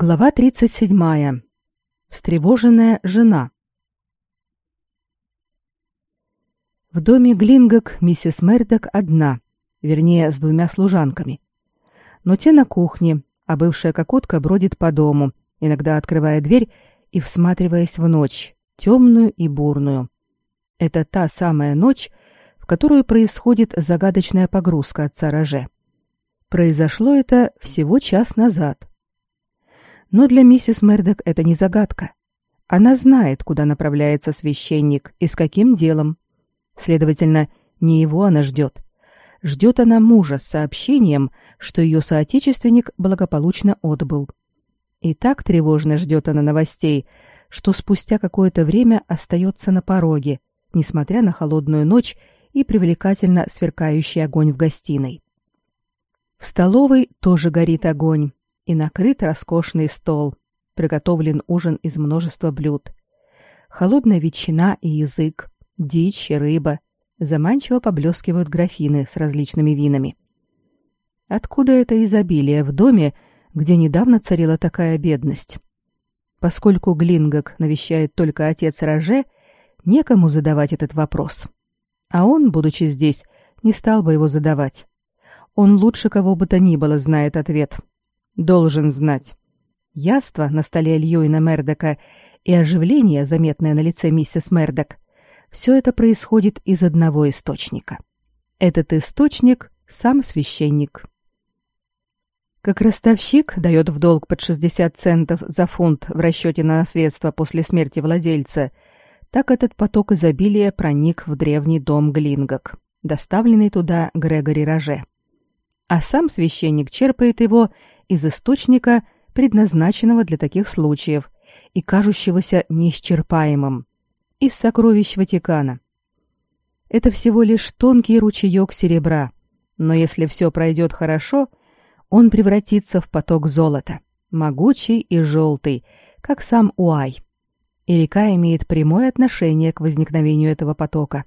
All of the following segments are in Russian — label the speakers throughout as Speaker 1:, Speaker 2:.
Speaker 1: Глава 37. Встревоженная жена. В доме Глингок миссис Мердок одна, вернее, с двумя служанками. Но те на кухне, а бывшая кокотка бродит по дому, иногда открывая дверь и всматриваясь в ночь, темную и бурную. Это та самая ночь, в которую происходит загадочная погрузка отца Роже. Произошло это всего час назад. Но для миссис Мердок это не загадка. Она знает, куда направляется священник и с каким делом. Следовательно, не его она ждет. Ждет она мужа с сообщением, что ее соотечественник благополучно отбыл. И так тревожно ждет она новостей, что спустя какое-то время остается на пороге, несмотря на холодную ночь и привлекательно сверкающий огонь в гостиной. В столовой тоже горит огонь, и накрыт роскошный стол. Приготовлен ужин из множества блюд. Холодная ветчина и язык, дичь и рыба. Заманчиво поблескивают графины с различными винами. Откуда это изобилие в доме, где недавно царила такая бедность? Поскольку Глингок навещает только отец Роже, некому задавать этот вопрос. А он, будучи здесь, не стал бы его задавать. Он лучше кого бы то ни было знает ответ — должен знать. Яство на столе Льюина Мердока и оживление, заметное на лице миссис Мердок, все это происходит из одного источника. Этот источник — сам священник. Как ростовщик дает в долг под 60 центов за фунт в расчете на наследство после смерти владельца, так этот поток изобилия проник в древний дом Глингок, доставленный туда Грегори Роже. А сам священник черпает его из источника, предназначенного для таких случаев и кажущегося неисчерпаемым, из сокровищ Ватикана. Это всего лишь тонкий ручеек серебра, но если все пройдет хорошо, он превратится в поток золота, могучий и желтый, как сам Уай. И река имеет прямое отношение к возникновению этого потока.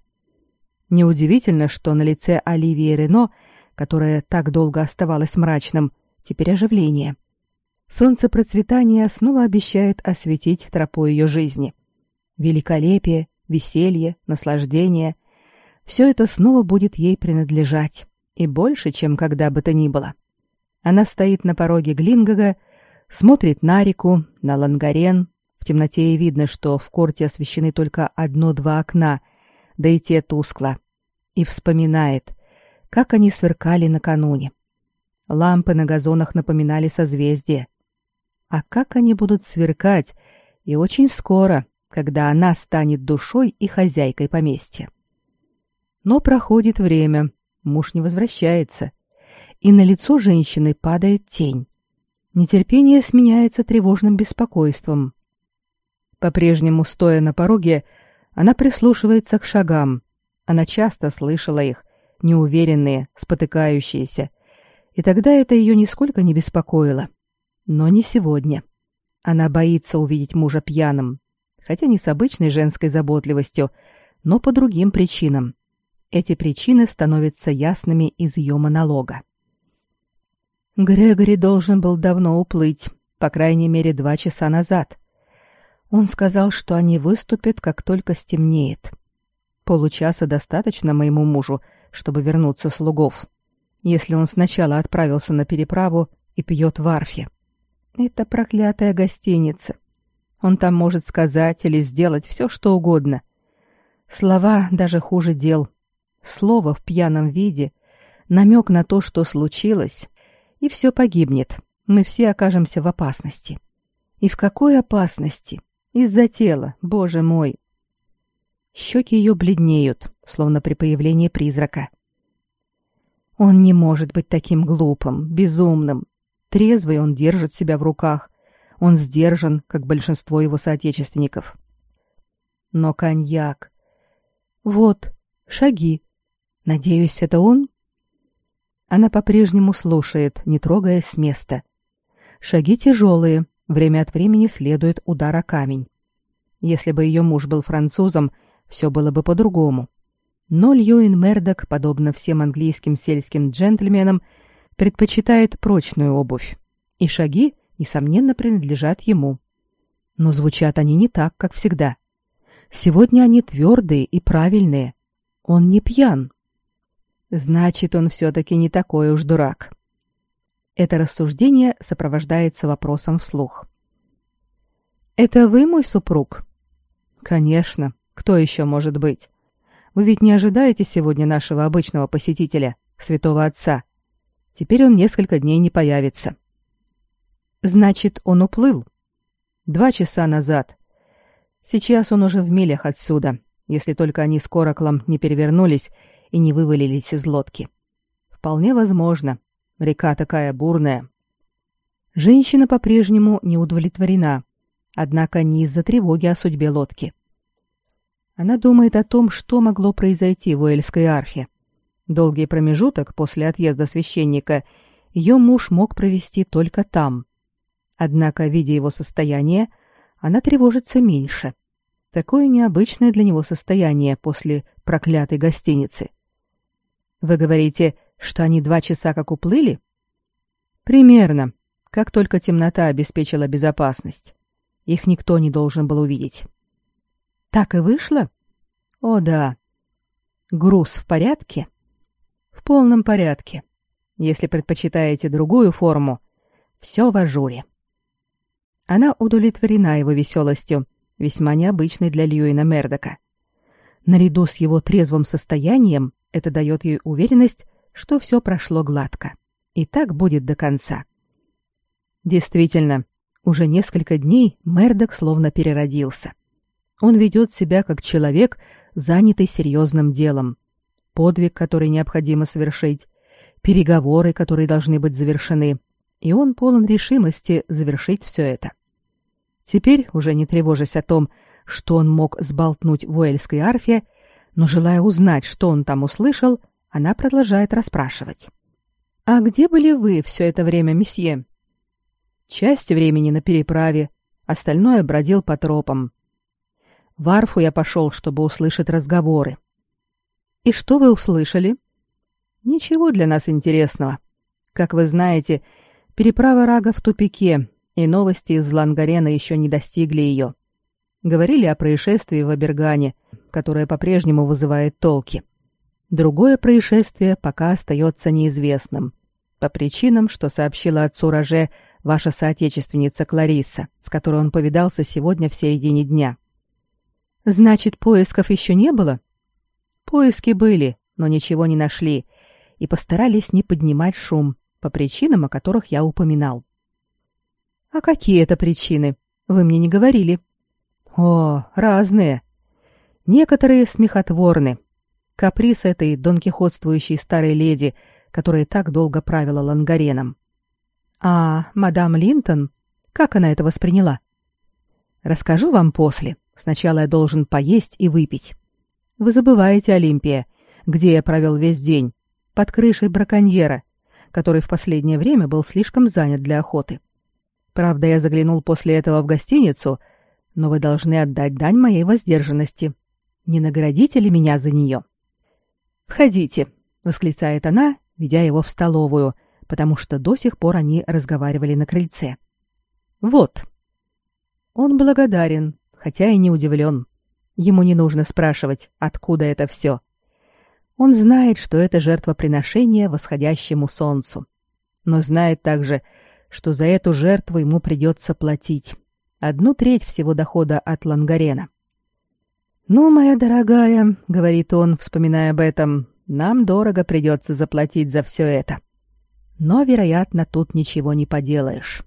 Speaker 1: Неудивительно, что на лице Оливии Рено, которая так долго оставалась мрачным, теперь оживление. Солнце процветания снова обещает осветить тропу ее жизни. Великолепие, веселье, наслаждение — все это снова будет ей принадлежать, и больше, чем когда бы то ни было. Она стоит на пороге Глингага, смотрит на реку, на Лангарен. В темноте ей видно, что в корте освещены только одно-два окна, да и те тускло. И вспоминает, как они сверкали накануне. Лампы на газонах напоминали созвездия. А как они будут сверкать, и очень скоро, когда она станет душой и хозяйкой поместья. Но проходит время, муж не возвращается, и на лицо женщины падает тень. Нетерпение сменяется тревожным беспокойством. По-прежнему, стоя на пороге, она прислушивается к шагам. Она часто слышала их, неуверенные, спотыкающиеся, и тогда это ее нисколько не беспокоило. Но не сегодня. Она боится увидеть мужа пьяным, хотя не с обычной женской заботливостью, но по другим причинам. Эти причины становятся ясными из ее монолога. Грегори должен был давно уплыть, по крайней мере, два часа назад. Он сказал, что они выступят, как только стемнеет. Получаса достаточно моему мужу, чтобы вернуться с лугов если он сначала отправился на переправу и пьет в арфе. Это проклятая гостиница. Он там может сказать или сделать все, что угодно. Слова даже хуже дел. Слово в пьяном виде, намек на то, что случилось, и все погибнет. Мы все окажемся в опасности. И в какой опасности? Из-за тела, боже мой. Щеки ее бледнеют, словно при появлении призрака. — он не может быть таким глупым, безумным. Трезвый он держит себя в руках. Он сдержан, как большинство его соотечественников. Но коньяк... Вот, шаги. Надеюсь, это он? Она по-прежнему слушает, не трогаясь с места. Шаги тяжелые, время от времени следует удар о камень. Если бы ее муж был французом, все было бы по-другому. Но Льюин Мердок, подобно всем английским сельским джентльменам, предпочитает прочную обувь, и шаги несомненно, принадлежат ему. Но звучат они не так, как всегда. Сегодня они твердые и правильные. Он не пьян. Значит, он все-таки не такой уж дурак. Это рассуждение сопровождается вопросом вслух. «Это вы мой супруг?» «Конечно. Кто еще может быть? Вы ведь не ожидаете сегодня нашего обычного посетителя, святого отца. Теперь он несколько дней не появится». «Значит, он уплыл?» «Два часа назад. Сейчас он уже в милях отсюда, если только они с Кораклом не перевернулись и не вывалились из лодки. Вполне возможно. Река такая бурная. Женщина по-прежнему не удовлетворена, однако не из-за тревоги о судьбе лодки. Она думает о том, что могло произойти в Уэльской арфе. Долгий промежуток после отъезда священника ее муж мог провести только там. Однако, видя его состояние, она тревожится меньше. Такое необычное для него состояние после проклятой гостиницы. Вы говорите, что они два часа как уплыли? Примерно. Как только темнота обеспечила безопасность. Их никто не должен был увидеть. Так и вышло? О, да. Груз в порядке? В полном порядке. Если предпочитаете другую форму, все в ажуре. Она удовлетворена его веселостью, весьма необычной для Льюина Мердока. Наряду с его трезвым состоянием это дает ей уверенность, что все прошло гладко. И так будет до конца. Действительно, уже несколько дней Мердок словно переродился. Он ведет себя как человек, занятый серьезным делом. Подвиг, который необходимо совершить, переговоры, которые должны быть завершены, и он полон решимости завершить все это. Теперь, уже не тревожась о том, что он мог сболтнуть в Уэльской арфе, но желая узнать, что он там услышал, она продолжает расспрашивать. «А где были вы все это время, месье?» «Часть времени на переправе, остальное бродил по тропам. В арфу я пошел, чтобы услышать разговоры». «И что вы услышали?» «Ничего для нас интересного. Как вы знаете, переправа Рага в тупике, и новости из Лангарена еще не достигли ее. Говорили о происшествии в Абергане, которое по-прежнему вызывает толки. Другое происшествие пока остается неизвестным. По причинам, что сообщила отцу Роже ваша соотечественница Клариса, с которой он повидался сегодня в середине дня. Значит, поисков еще не было? Поиски были, но ничего не нашли, и постарались не поднимать шум, по причинам, о которых я упоминал. А какие это причины? Вы мне не говорили. О, разные. Некоторые смехотворны. Каприз этой донкихотствующей старой леди, которая так долго правила Лангареном. А мадам Линтон, как она это восприняла? Расскажу вам после. Сначала я должен поесть и выпить. Вы забываете, Олимпия, где я провел весь день, под крышей браконьера, который в последнее время был слишком занят для охоты. Правда, я заглянул после этого в гостиницу, но вы должны отдать дань моей воздержанности. Не наградите ли меня за нее? «Входите», — восклицает она, ведя его в столовую, потому что до сих пор они разговаривали на крыльце. «Вот». Он благодарен, хотя и не удивлен. Ему не нужно спрашивать, откуда это все. Он знает, что это жертвоприношение восходящему солнцу. Но знает также, что за эту жертву ему придется платить. Одну треть всего дохода от Лангарена. «Ну, моя дорогая», — говорит он, вспоминая об этом, — «нам дорого придется заплатить за все это. Но, вероятно, тут ничего не поделаешь».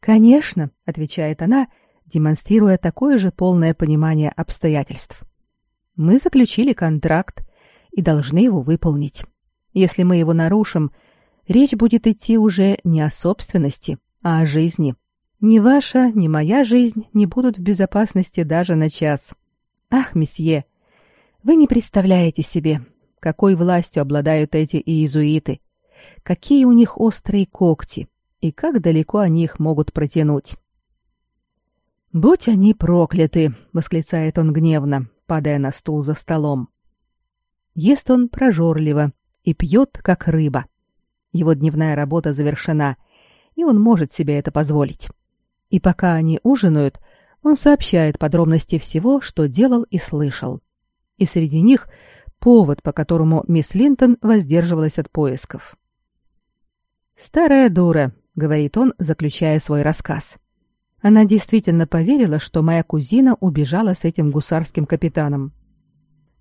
Speaker 1: «Конечно», — отвечает она, демонстрируя такое же полное понимание обстоятельств. «Мы заключили контракт и должны его выполнить. Если мы его нарушим, речь будет идти уже не о собственности, а о жизни. Ни ваша, ни моя жизнь не будут в безопасности даже на час. Ах, месье, вы не представляете себе, какой властью обладают эти иезуиты, какие у них острые когти и как далеко они их могут протянуть. «Будь они прокляты!» — восклицает он гневно, падая на стул за столом. Ест он прожорливо и пьет, как рыба. Его дневная работа завершена, и он может себе это позволить. И пока они ужинают, он сообщает подробности всего, что делал и слышал. И среди них повод, по которому мисс Линтон воздерживалась от поисков. «Старая дура», — говорит он, заключая свой рассказ. Она действительно поверила, что моя кузина убежала с этим гусарским капитаном.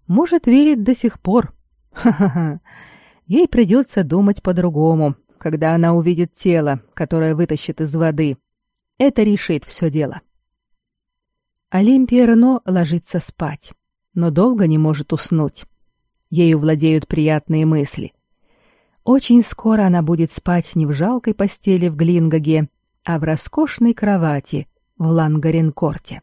Speaker 1: Может, верит до сих пор. Ха-ха-ха. Ей придется думать по-другому, когда она увидит тело, которое вытащит из воды. Это решит все дело. Олимпия Рено ложится спать, но долго не может уснуть. Ею владеют приятные мысли. Очень скоро она будет спать не в жалкой постели в Глингаге, а в роскошной кровати в Лангаренкорте.